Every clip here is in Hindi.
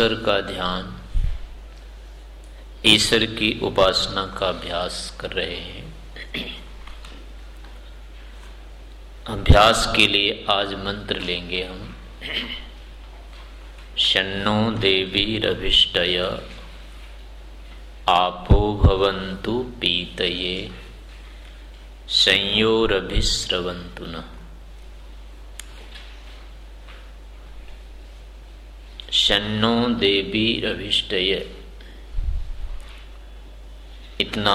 ईश्वर का ध्यान, ईश्वर की उपासना का अभ्यास कर रहे हैं। अभ्यास के लिए आज मंत्र लेंगे हम। शन्नो देवी रभिष्टय आपो भवन्तु पीतये संयोरभिस्रवन्तु न। शन्नो देवी रभिष्टय इतना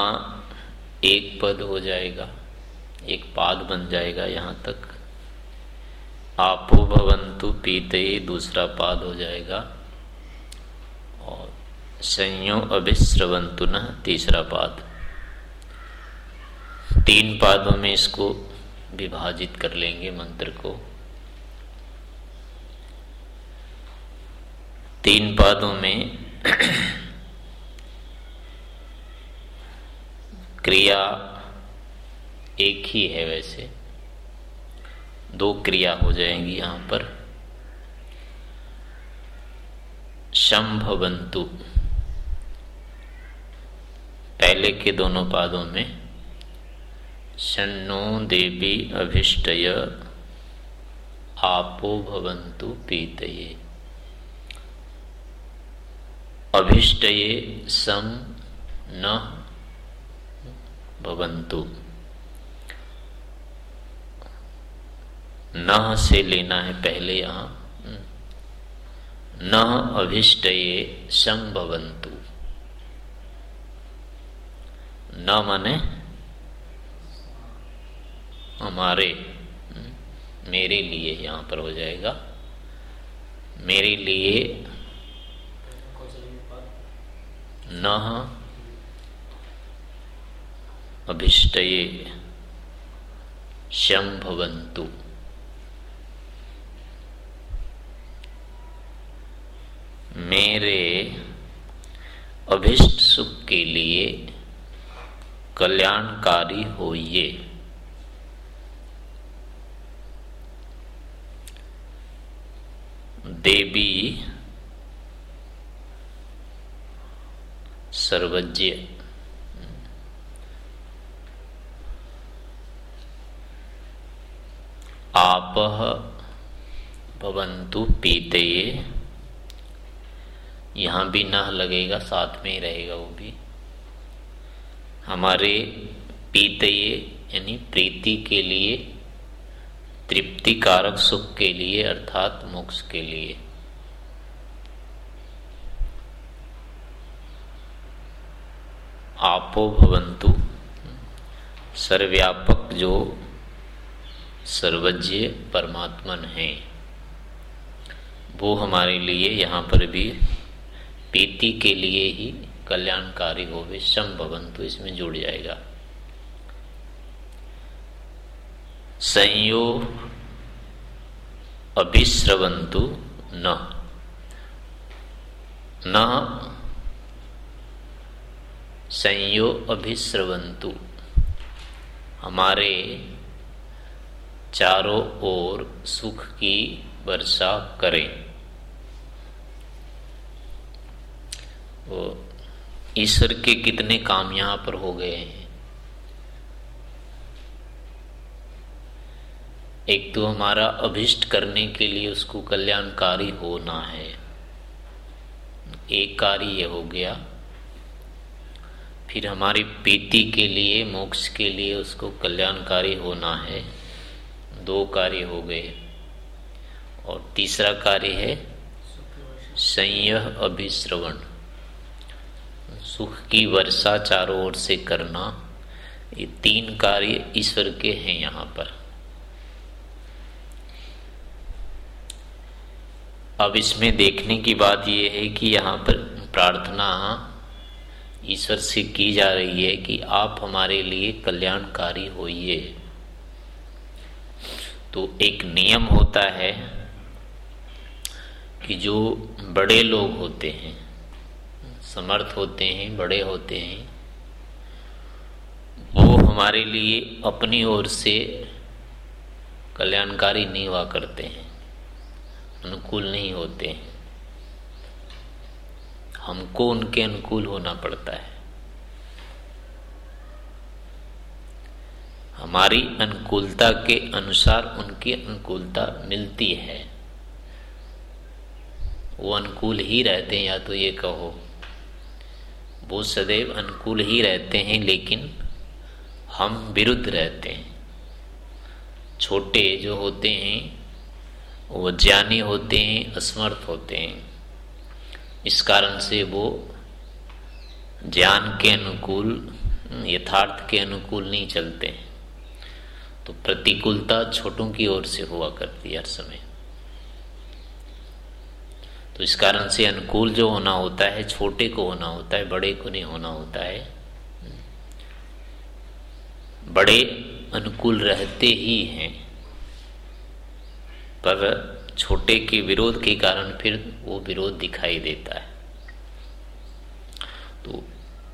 एक पद हो जाएगा, एक पाद बन जाएगा यहाँ तक। आपो भवंतु पीते ही दूसरा पाद हो जाएगा। और संयो अभिश्रवंतु न तीसरा पाद। तीन पादों में इसको विभाजित कर लेंगे मंत्र को। तीन पादों में क्रिया एक ही है वैसे। दो क्रिया हो जाएँगी यहाँ पर। शंभवंतु। पहले के दोनों पादों में शन्नो देवी अभिष्टय, आपो भवंतु पीतये। अभिष्टये सम न भवंतु न से लेना है पहले यहाँ। न अभिष्टये संभवंतु न माने हमारे, मेरे लिए यहाँ पर हो जाएगा। मेरे लिए न अभिष्टये शंभवंतु मेरे अभिष्ट सुख के लिए कल्याणकारी होइए। देवी सर्वज्ञ। आप भवंतु पीते यहाँ भी न लगेगा, साथ में ही रहेगा वो भी। हमारे पीते यानी प्रीति के लिए तृप्ति कारक सुख के लिए, अर्थात मोक्ष के लिए। आपो भवंतु सर्वव्यापक जो सर्वज्ञ परमात्मन है, वो हमारे लिए यहाँ पर भी पीति के लिए ही कल्याणकारी हो वे संभवंतु इसमें जुड़ जाएगा। संयो अभिश्रवंतु न। न संयो अभिश्रवंतु हमारे चारों ओर सुख की वर्षा करें। वो ईश्वर के कितने काम यहाँ पर हो गए हैं। एक तो हमारा अभिष्ट करने के लिए उसको कल्याणकारी होना है। एक कार्य ये हो गया। फिर हमारी पीति के लिए, मोक्ष के लिए उसको कल्याणकारी होना है। दो कार्य हो गए। और तीसरा कार्य है संयह अभिश्रवण। सुख की वर्षा चारों ओर से करना, ये तीन कार्य ईश्वर के हैं यहाँ पर। अब इसमें देखने की बात यह है कि यहाँ पर प्रार्थना ईश्वर से की जा रही है कि आप हमारे लिए कल्याणकारी होइए। तो एक नियम होता है कि जो बड़े लोग होते हैं, समर्थ होते हैं, बड़े होते हैं, वो हमारे लिए अपनी ओर से कल्याणकारी नहीं हुआ करते हैं, अनुकूल नहीं होते हैं। हमको उनके अनुकूल होना पड़ता है। हमारी अनुकूलता के अनुसार उनकी अनुकूलता मिलती है। वो अनुकूल ही रहते हैं, या तो ये कहो, वो सदैव अनुकूल ही रहते हैं, लेकिन हम विरुद्ध रहते हैं। छोटे जो होते हैं, वो ज्ञानी होते हैं, असमर्थ होते हैं। इस कारण से वो ज्ञान के अनुकूल, यथार्थ के अनुकूल नहीं चलते। तो प्रतिकूलता छोटों की ओर से हुआ करती है हर समय। तो इस कारण से अनुकूल जो होना होता है, छोटे को होना होता है, बड़े को नहीं होना होता है, बड़े अनुकूल रहते ही हैं। पर छोटे के विरोध के कारण फिर वो विरोध दिखाई देता है। तो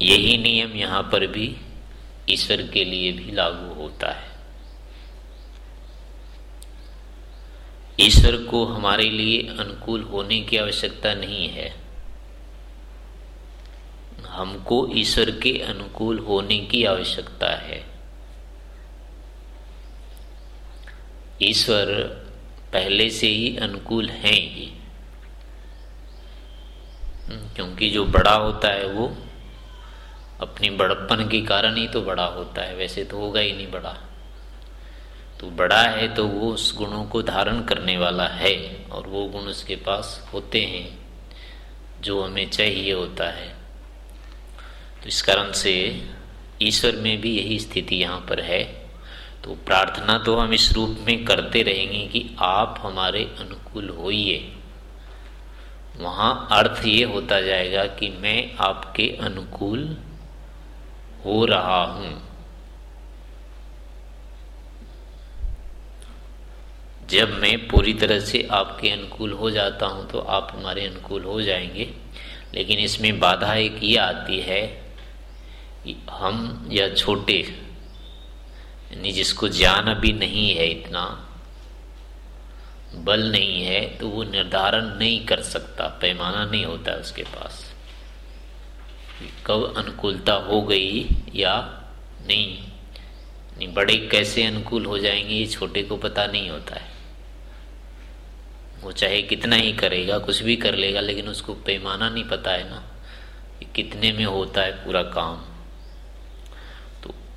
यही नियम यहाँ पर भी ईश्वर के लिए भी लागू होता है। ईश्वर को हमारे लिए अनुकूल होने की आवश्यकता नहीं है। हमको ईश्वर के अनुकूल होने की आवश्यकता है। ईश्वर पहले से ही अनुकूल हैं ही हम्म, क्योंकि जो बड़ा होता है वो अपनी बड़प्पन के कारण ही तो बड़ा होता है वैसे तो होगा ही नहीं बड़ा। तो बड़ा है तो वो उस गुणों को धारण करने वाला है और वो गुण उसके पास होते हैं जो हमें चाहिए होता है। तो इस कारण से ईश्वर में भी यही स्थिति यहाँ पर है। तो प्रार्थना तो हम इस रूप में करते रहेंगे कि आप हमारे अनुकूल होइए। वहाँ अर्थ ये होता जाएगा कि मैं आपके अनुकूल हो रहा हूँ। जब मैं पूरी तरह से आपके अनुकूल हो जाता हूँ तो आप हमारे अनुकूल हो जाएँगे। लेकिन इसमें बाधा एक ये आती है कि हम या छोटे यानी जिसको ज्ञान अभी नहीं है इतना, बल नहीं है तो वो निर्धारण नहीं कर सकता, पैमाना नहीं होता उसके पास। कब अनुकूलता हो गई या नहीं? नहीं बड़े कैसे अनुकूल हो जाएँगे, ये छोटे को पता नहीं होता है। वो चाहे कितना ही करेगा, कुछ भी कर लेगा, लेकिन उसको पैमाना नहीं पता है ना, कि कितने में होता है पूरा काम।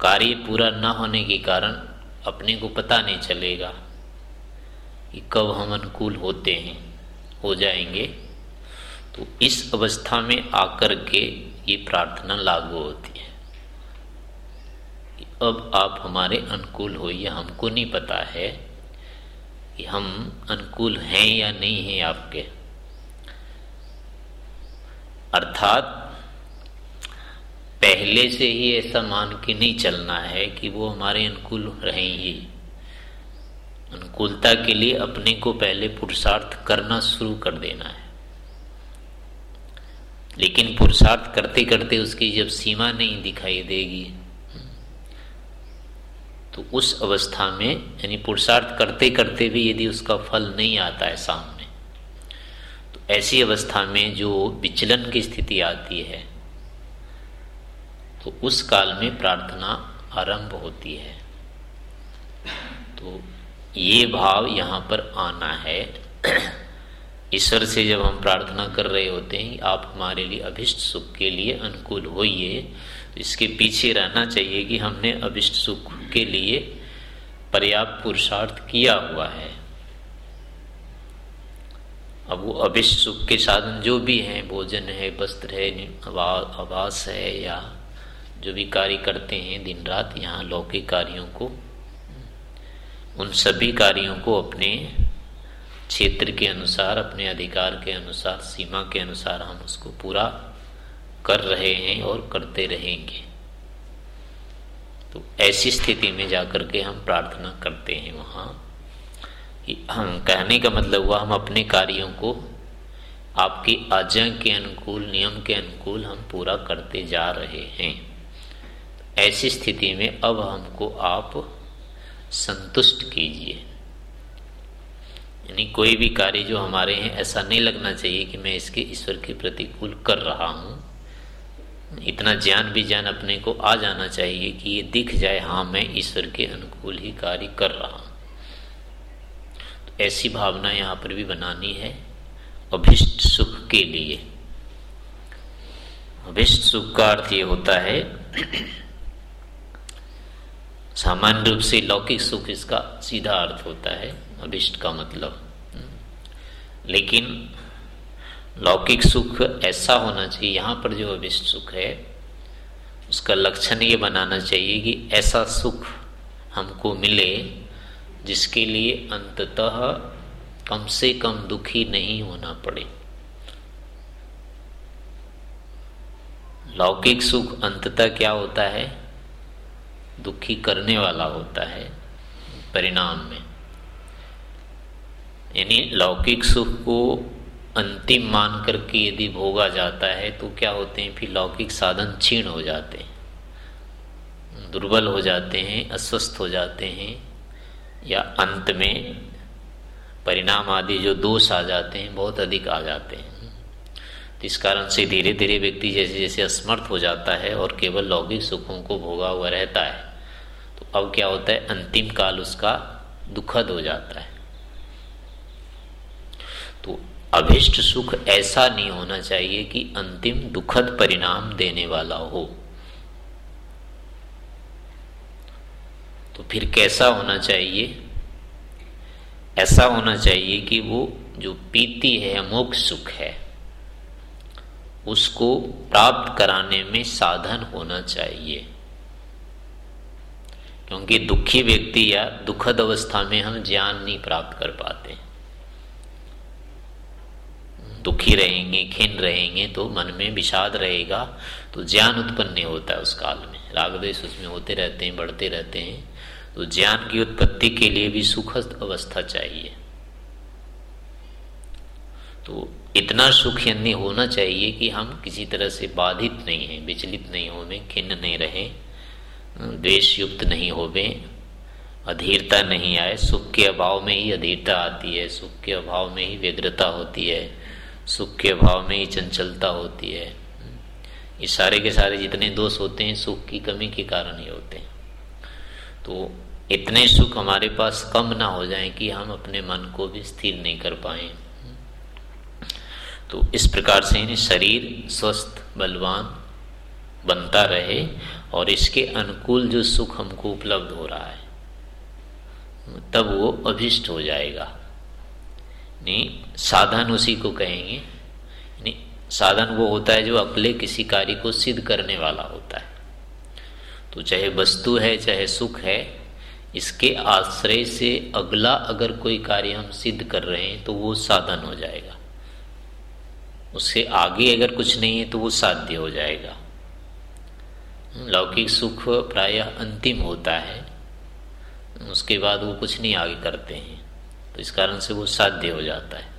कार्य पूरा न होने के कारण अपने को पता नहीं चलेगा कि कब हम अनुकूल होते हैं, हो जाएँगे। तो इस अवस्था में आकर के ये प्रार्थना लागू होती है अब आप हमारे अनुकूल हो, ये हमको नहीं पता है कि हम अनुकूल हैं या नहीं हैं आपके। अर्थात पहले से ही ऐसा मान के नहीं चलना है कि वो हमारे अनुकूल रहेंगे अनुकूलता के लिए अपने को पहले पुरुषार्थ करना शुरू कर देना है। लेकिन पुरुषार्थ करते करते उसकी जब सीमा नहीं दिखाई देगी तो उस अवस्था में, यानी पुरुषार्थ करते करते भी यदि उसका फल नहीं आता है सामने तो ऐसी अवस्था में जो विचलन की स्थिति आती है तो उस काल में प्रार्थना आरंभ होती है। तो ये भाव यहाँ पर आना है। ईश्वर से जब हम प्रार्थना कर रहे होते हैं, आप हमारे लिए अभिष्ट सुख के लिए अनुकूल होइए। तो इसके पीछे रहना चाहिए कि हमने अभिष्ट सुख के लिए पर्याप्त पुरुषार्थ किया हुआ है। अब वो अभिष्ट सुख के साधन जो भी हैं, भोजन है, वस्त्र है आवास है या जो भी कार्य करते हैं दिन रात, यहाँ लौकिक कार्यों को, उन सभी कार्यों को अपने क्षेत्र के अनुसार, अपने अधिकार के अनुसार, सीमा के अनुसार हम उसको पूरा कर रहे हैं और करते रहेंगे। तो ऐसी स्थिति में जाकर के हम प्रार्थना करते हैं वहाँ हम, कहने का मतलब हुआ, हम अपने कार्यों को आपकी आज्ञा के अनुकूल, नियम के अनुकूल हम पूरा करते जा रहे हैं। ऐसी स्थिति में अब हमको आप संतुष्ट कीजिए। यानी कोई भी कार्य जो हमारे हैं, ऐसा नहीं लगना चाहिए कि मैं इसके ईश्वर के प्रतिकूल कर रहा हूँ। इतना ज्ञान भी ज्ञान अपने को आ जाना चाहिए कि ये दिख जाए हाँ मैं ईश्वर के अनुकूल ही कार्य कर रहा हूँ। तो ऐसी भावना यहाँ पर भी बनानी है, अभिष्ट सुख के लिए। अभिष्ट सुख का अर्थ ये होता है सामान्य रूप से लौकिक सुख इसका सीधा अर्थ होता है, अभिष्ट का मतलब। लेकिन लौकिक सुख ऐसा होना चाहिए, यहाँ पर जो अभिष्ट सुख है, उसका लक्षण ये बनाना चाहिए कि ऐसा सुख हमको मिले जिसके लिए अंततः कम से कम दुखी नहीं होना पड़े। लौकिक सुख अंततः क्या होता है? दुखी करने वाला होता है परिणाम में। यानी लौकिक सुख को अंतिम मान करके यदि भोगा जाता है तो क्या होते हैं? फिर लौकिक साधन क्षीण हो जाते हैं। दुर्बल हो जाते हैं, अस्वस्थ हो जाते हैं, या अंत में परिणाम आदि जो दोष आ जाते हैं, बहुत अधिक आ जाते हैं। इस कारण से धीरे धीरे व्यक्ति जैसे जैसे असमर्थ हो जाता है और केवल लौकिक सुखों को भोगा हुआ रहता है तो अब क्या होता है? अंतिम काल उसका दुखद हो जाता है। तो अभिष्ट सुख ऐसा नहीं होना चाहिए कि अंतिम दुखद परिणाम देने वाला हो। तो फिर कैसा होना चाहिए? ऐसा होना चाहिए कि वो जो पीती है अमोक सुख है उसको प्राप्त कराने में साधन होना चाहिए। क्योंकि दुखी व्यक्ति या दुखद अवस्था में हम ज्ञान नहीं प्राप्त कर पाते दुखी रहेंगे खिन रहेंगे तो मन में विषाद रहेगा तो ज्ञान उत्पन्न नहीं होता है उस काल में। राग द्वेष उसमें होते रहते हैं, बढ़ते रहते हैं तो ज्ञान की उत्पत्ति के लिए भी सुखद अवस्था चाहिए। तो इतना सुख यदि होना चाहिए कि हम किसी तरह से बाधित नहीं हैं, विचलित नहीं हो खिन्न नहीं रहे द्वेष युक्त नहीं होवे, अधीरता नहीं आए। सुख के अभाव में ही अधीरता आती है, सुख के अभाव में ही व्यग्रता होती है, सुख के अभाव में ही चंचलता होती है। ये सारे के सारे जितने दोष होते हैं, सुख की कमी के कारण ही होते हैं। तो इतने सुख हमारे पास कम ना हो जाए कि हम अपने मन को भी स्थिर नहीं कर पाए। तो इस प्रकार से शरीर स्वस्थ, बलवान बनता रहे और इसके अनुकूल जो सुख हमको उपलब्ध हो रहा है, तब वो अभिष्ट हो जाएगा। नहीं, साधन उसी को कहेंगे। नहीं, साधन वो होता है जो अगले किसी कार्य को सिद्ध करने वाला होता है। तो चाहे वस्तु है, चाहे सुख है, इसके आश्रय से अगला अगर कोई कार्य हम सिद्ध कर रहे हैं तो वो साधन हो जाएगा। उससे आगे अगर कुछ नहीं है तो वो साध्य हो जाएगा। लौकिक सुख प्रायः अंतिम होता है। उसके बाद वो कुछ नहीं आगे करते हैं तो इस कारण से वो साध्य हो जाता है।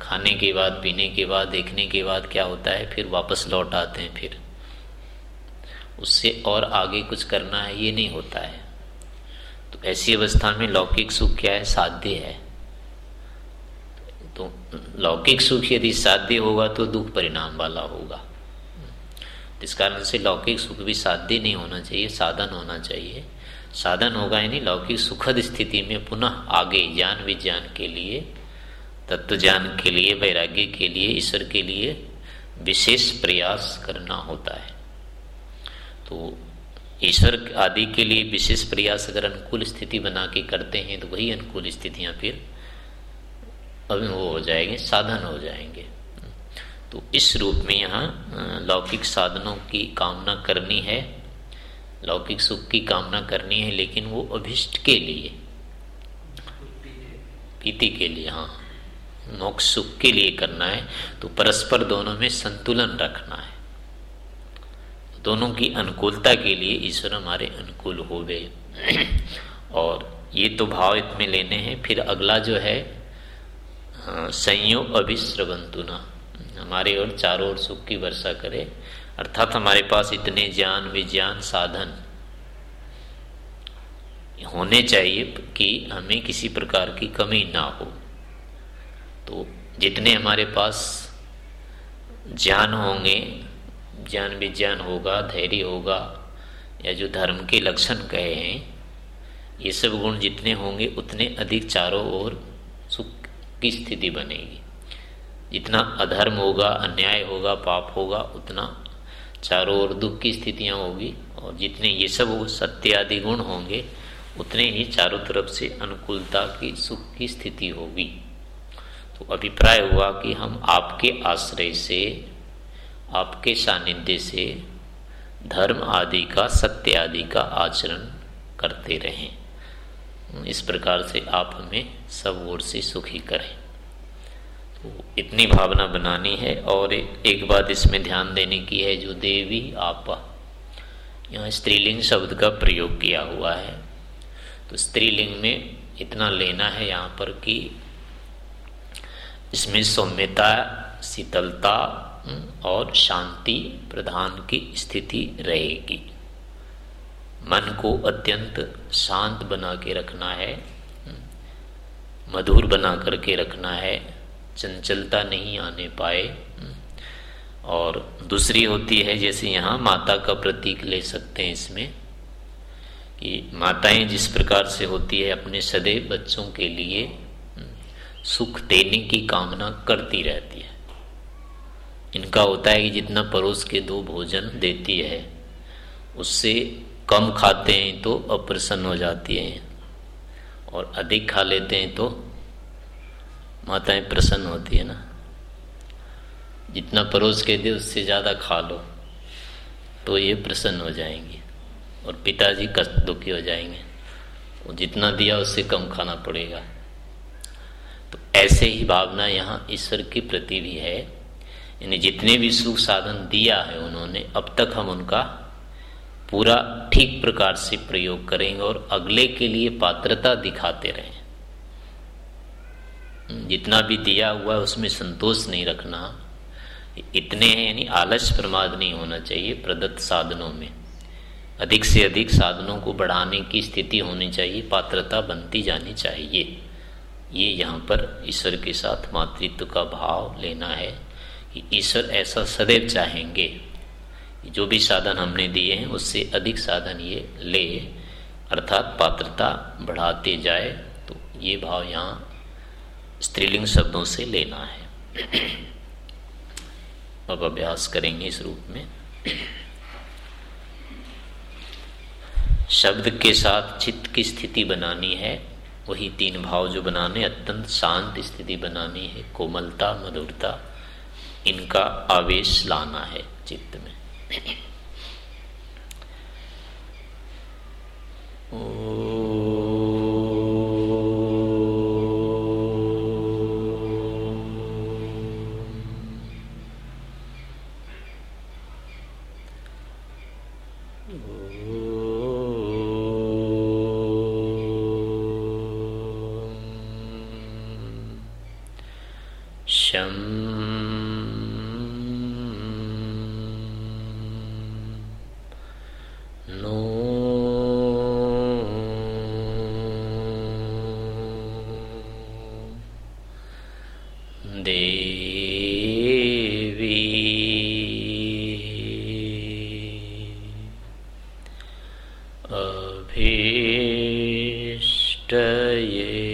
खाने के बाद, पीने के बाद, देखने के बाद क्या होता है? फिर वापस लौट आते हैं फिर। उससे और आगे कुछ करना है, ये नहीं होता है। तो ऐसी अवस्था में लौकिक सुख क्या है? साध्य है। तो लौकिक सुख यदि साध्य होगा तो दुख परिणाम वाला होगा। इस कारण से लौकिक सुख भी साध्य नहीं होना चाहिए, साधन होना चाहिए। साधन होगा यानी लौकिक सुखद स्थिति में पुनः आगे, ज्ञान विज्ञान के लिए, तत्व ज्ञान के लिए, वैराग्य के लिए, ईश्वर के लिए विशेष प्रयास करना होता है। तो ईश्वर आदि के लिए विशेष प्रयास अगर अनुकूल स्थिति बना के करते हैं तो वही अनुकूल स्थितियाँ फिर अब वो हो जाएँगे, साधन हो जाएँगे। तो इस रूप में यहाँ लौकिक साधनों की कामना करनी है। लौकिक सुख की कामना करनी है, लेकिन वो अभिष्ट के लिए। पीति के लिए हाँ। मोक्ष सुख के लिए करना है तो परस्पर दोनों में संतुलन रखना है। दोनों की अनुकूलता के लिए ईश्वर हमारे अनुकूल हो गए। और ये तो भाव इतने लेने हैं, फिर अगला जो है संयोग अभिश्रवंतु ना। हमारे और चारों ओर सुख की वर्षा करे। अर्थात हमारे पास इतने ज्ञान, विज्ञान, साधन होने चाहिए कि हमें किसी प्रकार की कमी ना हो। तो जितने हमारे पास ज्ञान होंगे, ज्ञान विज्ञान होगा, धैर्य होगा, या जो धर्म के लक्षण कहे हैं, ये सब गुण जितने होंगे, उतने अधिक चारों ओर सुख की स्थिति बनेगी। जितना अधर्म होगा, अन्याय होगा, पाप होगा, उतना चारों ओर दुख की स्थितियाँ होगी और जितने ये सब सत्य आदि गुण होंगे, उतने ही चारों तरफ़ से अनुकूलता की, सुख की स्थिति होगी। तो अभिप्राय हुआ कि हम आपके आश्रय से, आपके सानिध्य से धर्म आदि का सत्य आदि का आचरण करते रहें। इस प्रकार से आप हमें सब ओर से सुखी करें। तो इतनी भावना बनानी है और एक बात इसमें ध्यान देने की है, जो देवी, आपा, यहाँ स्त्रीलिंग शब्द का प्रयोग किया हुआ है। तो स्त्रीलिंग में इतना लेना है यहाँ पर कि इसमें सौम्यता, शीतलता और शांति प्रधान की स्थिति रहेगी। मन को अत्यंत शांत बना के रखना है, मधुर बना करके रखना है, चंचलता नहीं आने पाए। और दूसरी होती है, जैसे यहाँ माता का प्रतीक ले सकते हैं इसमें, कि माताएँ जिस प्रकार से होती है अपने सदैव बच्चों के लिए, सुख देने की कामना करती रहती है। इनका होता है कि जितना परोस के दो भोजन देती है, उससे कम खाते हैं तो अप्रसन्न हो जाती हैं और अधिक खा लेते हैं तो माताएँ प्रसन्न होती है ना। जितना परोस के दे, उससे ज़्यादा खा लो तो ये प्रसन्न हो जाएँगे और पिताजी कष्ट दुखी हो जाएँगे। वो जितना दिया, उससे कम खाना पड़ेगा। तो ऐसे ही भावना यहाँ ईश्वर के प्रति भी है। यानी जितने भी सुख साधन दिया है उन्होंने, अब तक हम उनका पूरा ठीक प्रकार से प्रयोग करेंगे और अगले के लिए पात्रता दिखाते रहें। जितना भी दिया हुआ है, उसमें संतोष नहीं रखना। इतने हैं, यानी आलस प्रमाद नहीं होना चाहिए प्रदत्त साधनों में। अधिक से अधिक साधनों को बढ़ाने की स्थिति होनी चाहिए, पात्रता बनती जानी चाहिए। ये यहाँ पर ईश्वर के साथ मातृत्व का भाव लेना है कि ईश्वर ऐसा सदैव चाहेंगे। जो भी साधन हमने दिए हैं, उससे अधिक साधन ये ले, अर्थात पात्रता बढ़ाते जाए तो ये भाव यहाँ स्त्रीलिंग शब्दों से लेना है। अब अभ्यास करेंगे इस रूप में। शब्द के साथ चित्त की स्थिति बनानी है, वही तीन भाव जो बनाने, अत्यंत शांत स्थिति बनानी है, कोमलता, मधुरता, इनका आवेश लाना है चित्त में। 어... ष्टये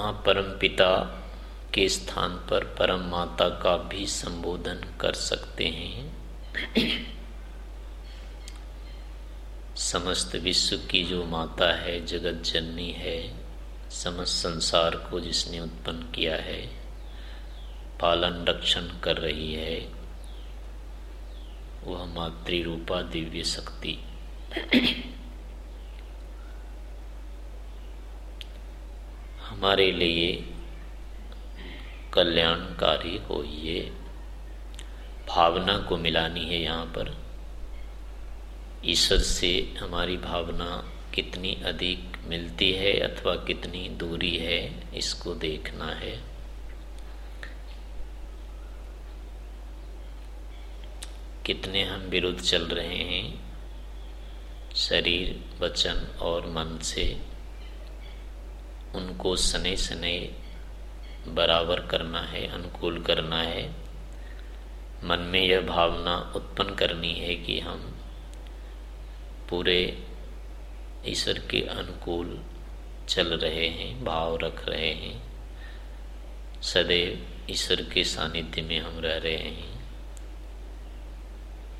यहाँ परम पिता के स्थान पर परम माता का भी संबोधन कर सकते हैं। समस्त विश्व की जो माता है, जगत जननी है, समस्त संसार को जिसने उत्पन्न किया है, पालन रक्षण कर रही है, वह मातृ रूपा दिव्य शक्ति। हमारे लिए कल्याणकारी हो ये भावना को मिलानी है यहाँ पर। ईश्वर से हमारी भावना कितनी अधिक मिलती है अथवा कितनी दूरी है, इसको देखना है। कितने हम विरुद्ध चल रहे हैं, शरीर, वचन और मन से। उनको सने सने बराबर करना है, अनुकूल करना है। मन में यह भावना उत्पन्न करनी है कि हम पूरे ईश्वर के अनुकूल चल रहे हैं, भाव रख रहे हैं। सदैव ईश्वर के सानिध्य में हम रह रहे हैं।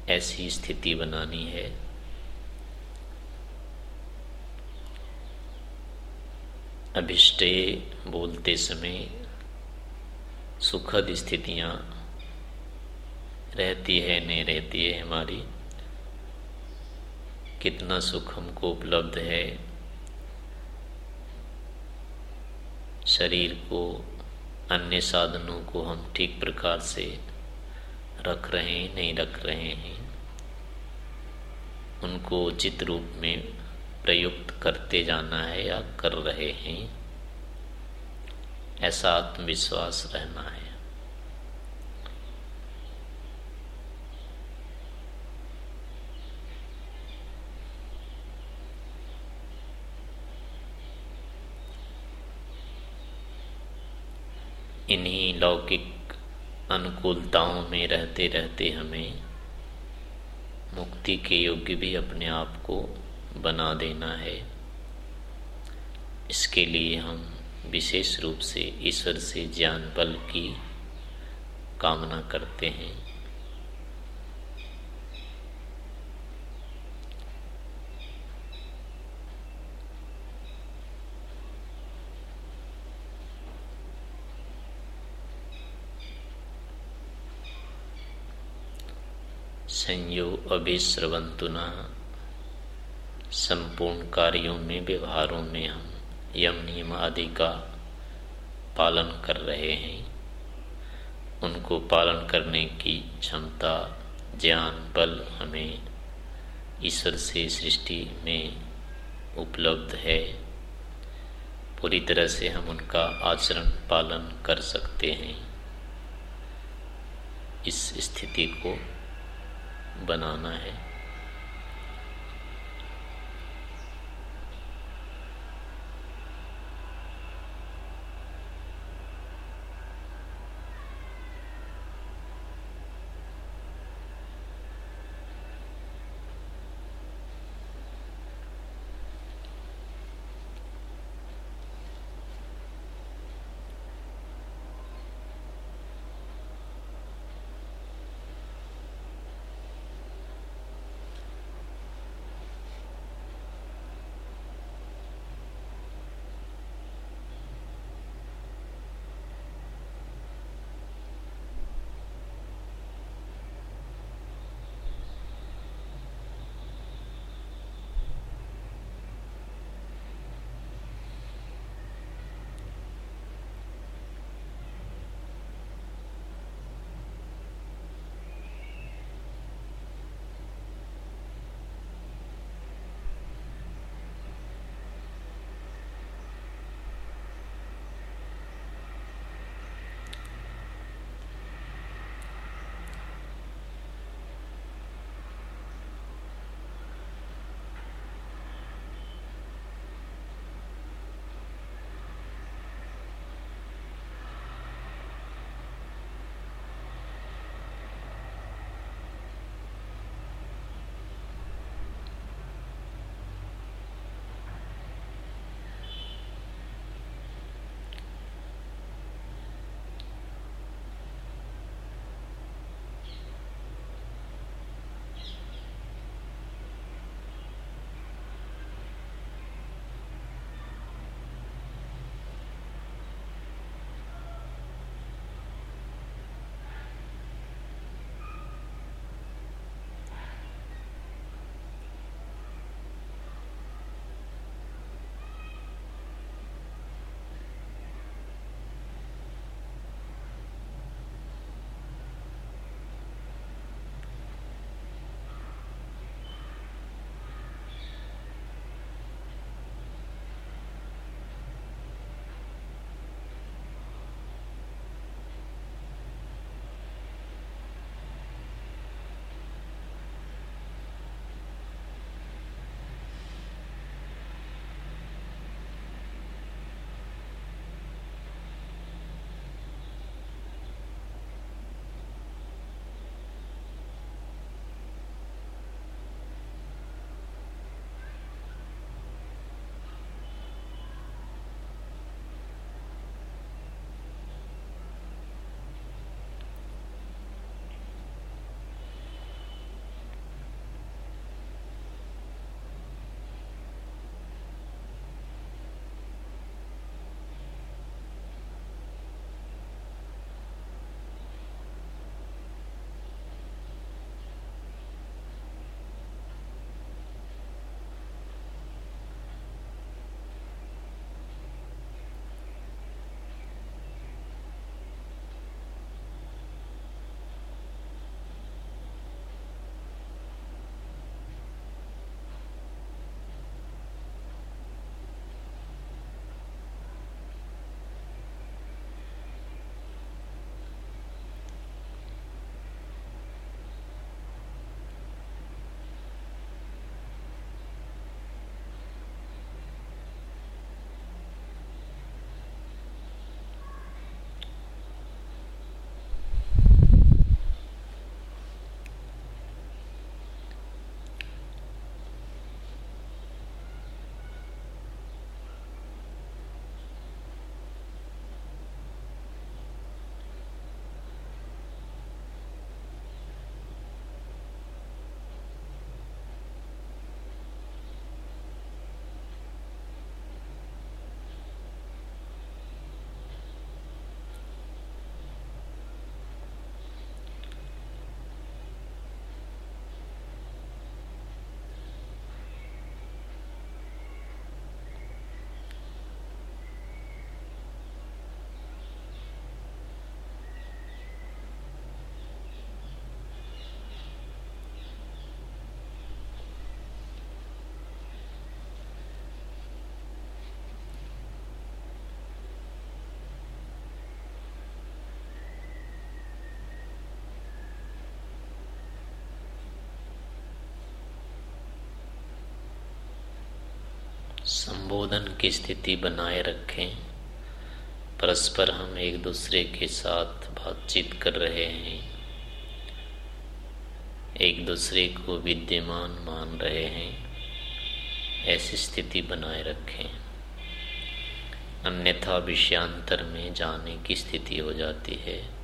ऐसी स्थिति बनानी है। अभिष्टे बोलते समय सुखद स्थितियाँ रहती है, नहीं रहती है हमारी। कितना सुख हमको उपलब्ध है। शरीर को, अन्य साधनों को हम ठीक प्रकार से रख रहे हैं, नहीं रख रहे हैं। उनको उचित रूप में प्रयुक्त करते जाना है या कर रहे हैं, ऐसा आत्मविश्वास रहना है। इन्हीं लौकिक अनुकूलताओं में रहते रहते हमें मुक्ति के योग्य भी अपने आप को बना देना है। इसके लिए हम विशेष रूप से ईश्वर से ज्ञान बल की कामना करते हैं। संयो अभिश्रवंतुना संपूर्ण कार्यों में, व्यवहारों में हम यम नियम आदि का पालन कर रहे हैं। उनको पालन करने की क्षमता, ज्ञान, बल हमें ईश्वर से सृष्टि में उपलब्ध है। पूरी तरह से हम उनका आचरण पालन कर सकते हैं। इस स्थिति को बनाना है। संबोधन की स्थिति बनाए रखें। परस्पर हम एक दूसरे के साथ बातचीत कर रहे हैं। एक दूसरे को विद्यमान मान रहे हैं। ऐसी स्थिति बनाए रखें। अन्यथा विषयांतर में जाने की स्थिति हो जाती है।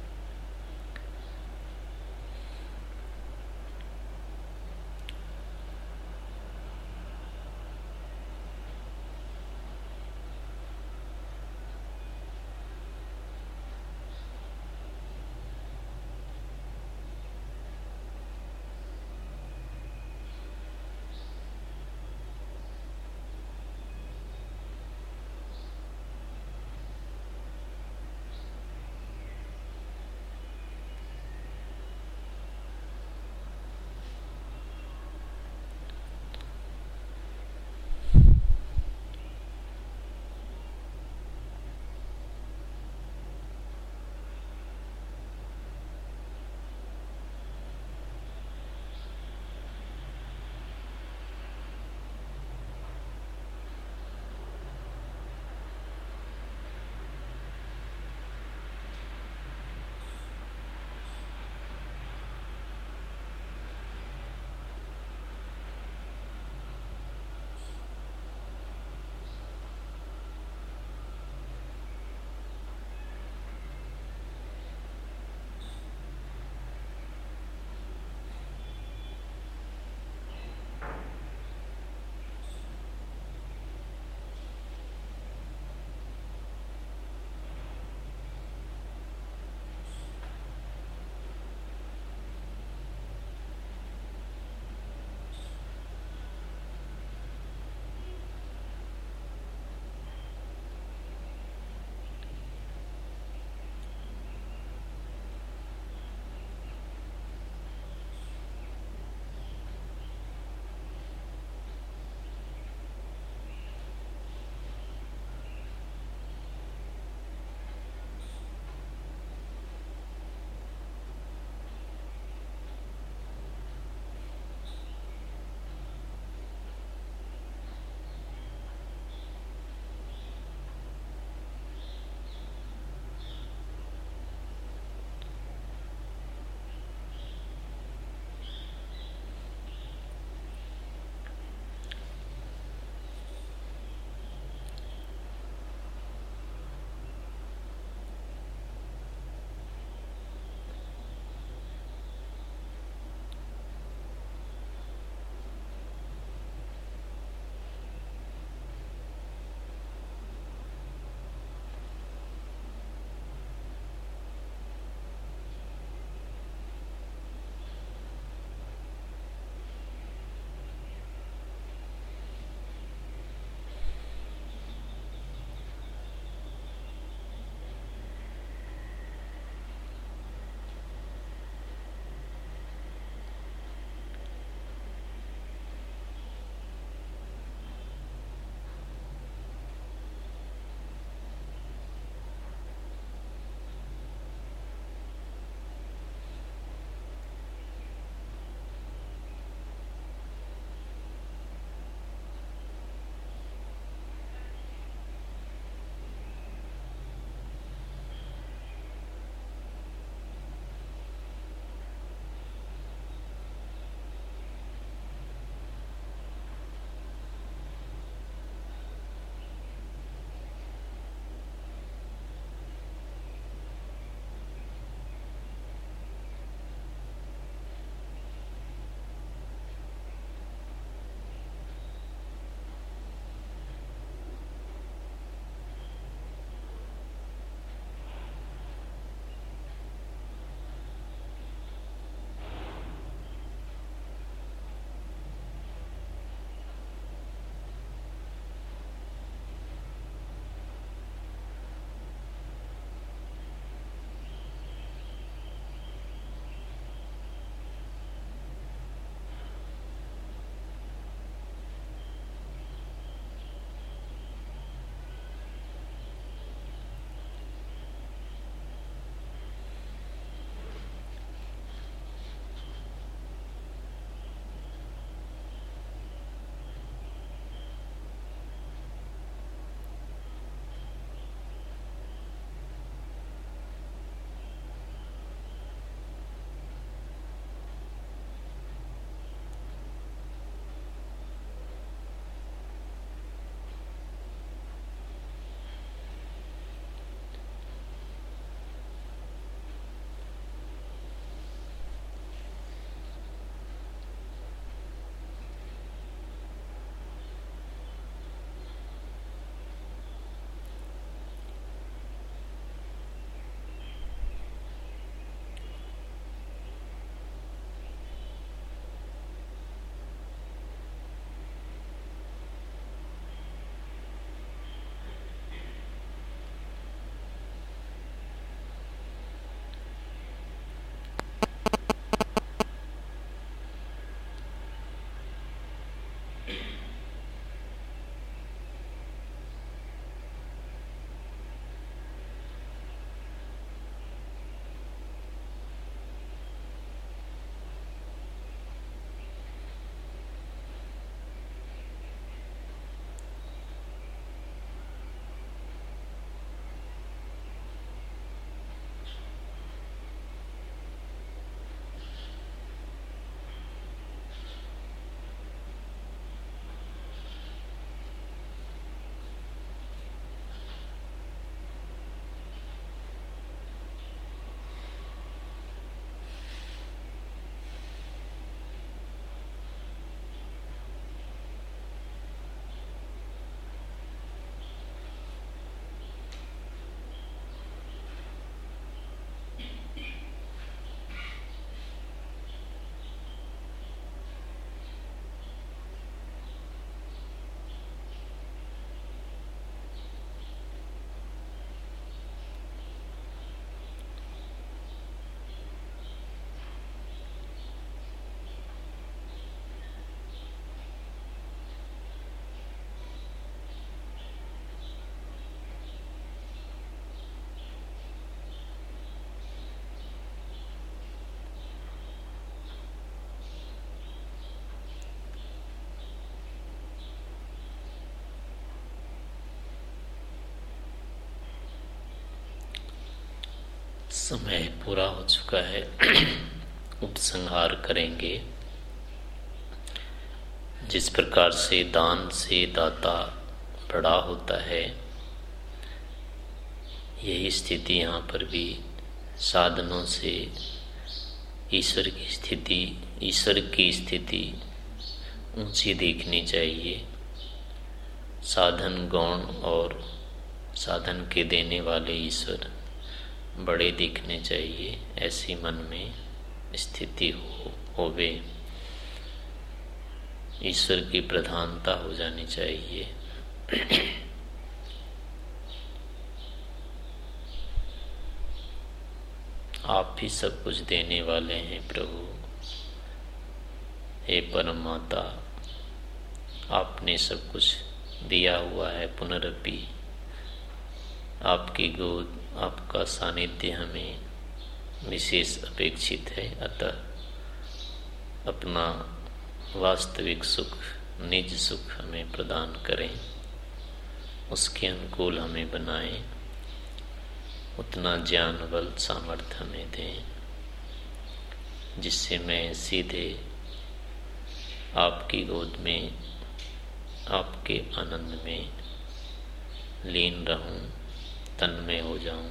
समय पूरा हो चुका है, उपसंहार करेंगे। जिस प्रकार से दान से दाता बड़ा होता है, यही स्थिति यहाँ पर भी साधनों से ईश्वर की स्थिति, ईश्वर की स्थिति ऊँची देखनी चाहिए। साधन गौण और साधन के देने वाले ईश्वर बड़े दिखने चाहिए, ऐसी मन में स्थिति हो, होवे। ईश्वर की प्रधानता हो जानी चाहिए। आप ही सब कुछ देने वाले हैं प्रभु। हे परम माता आपने सब कुछ दिया हुआ है पुनरपि आपकी गोद आपका सानिध्य हमें विशेष अपेक्षित है। अतः अपना वास्तविक सुख, निज सुख हमें प्रदान करें। उसके अनुकूल हमें बनाएँ। उतना ज्ञान बल सामर्थ्य हमें दें, जिससे मैं सीधे आपकी गोद में, आपके आनंद में लीन रहूँ। तन में हो जाऊँ।